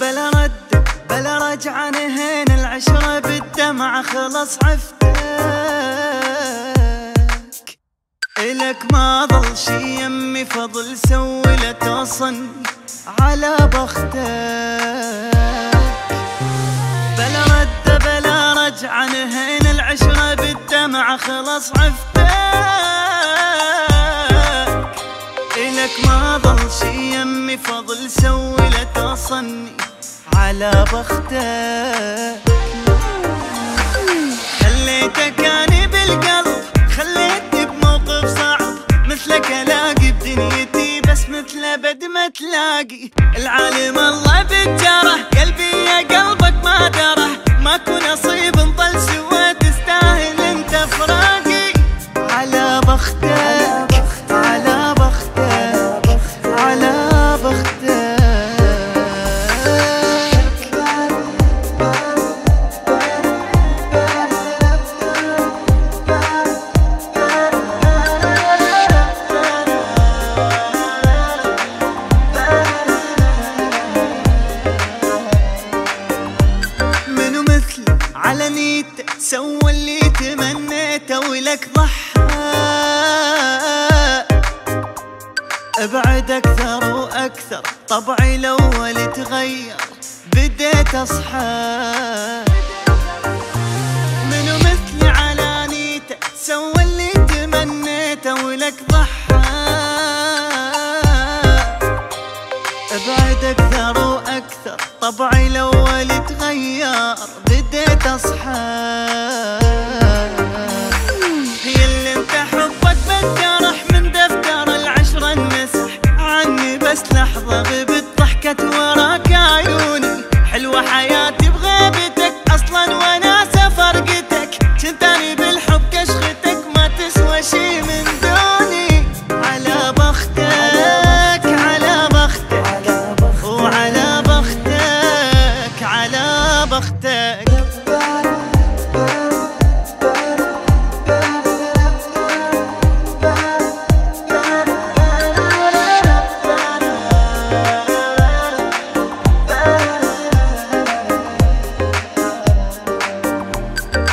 بلا رد بلا رجعة نهين العشرة بالدمعة خلص عفتك. إلك ما ظل شي يمي فضل سوي لا توصلني على بختك. بلا رد بلا رجعة نهين العشرة بالدمعة خلص عفتك. إلك ما ظل شي يمي فضل سوي لا توصلني على بختك. تلاقي. العالم الله بالجرح قلبي يا قلبك ما دره ماكو نصيب نطل سوا ولك ضحى. أبعد أكثر وأكثر طبعي الأول تغير بديت أصحى. منو مثلي على نيته؟ سوى اللي تمنيته ولك ضحى. أبعد أكثر وأكثر طبعي الأول تغير بديت أصحى. بختك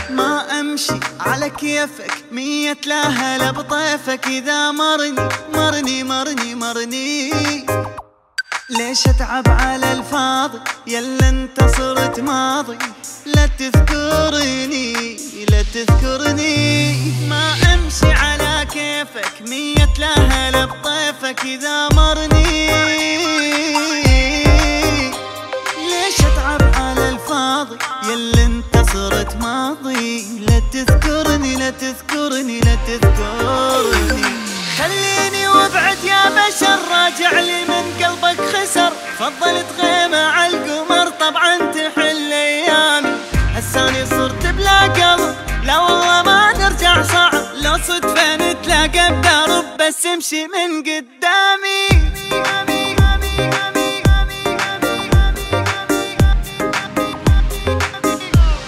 ما أمشي على كيفك مية لا هلا بطيفك. إذا مرني مرني مرني مرني. ليش أتعب على الفاضي؟ يلا أنت صرت ماضي. لا تذكرني لا تذكرني. ما أمشي على كيفك مية لا هلا بطيفك إذا مرني. ليش أتعب على الفاضي؟ يلا أنت صرت ماضي. لا تذكرني لا تذكرني لا تذكرني. بشر راجع لي من قلبك خسر. فضلت غيمة على القمر طبعا تحل أيامي. هساني صرت بلا قلب لا والله ما نرجع صعب. لو صدفة نتلاقى بدرب بس امشي من قدامي.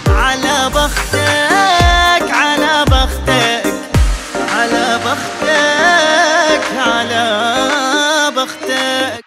على بختك على بختك على بختك. على بختك.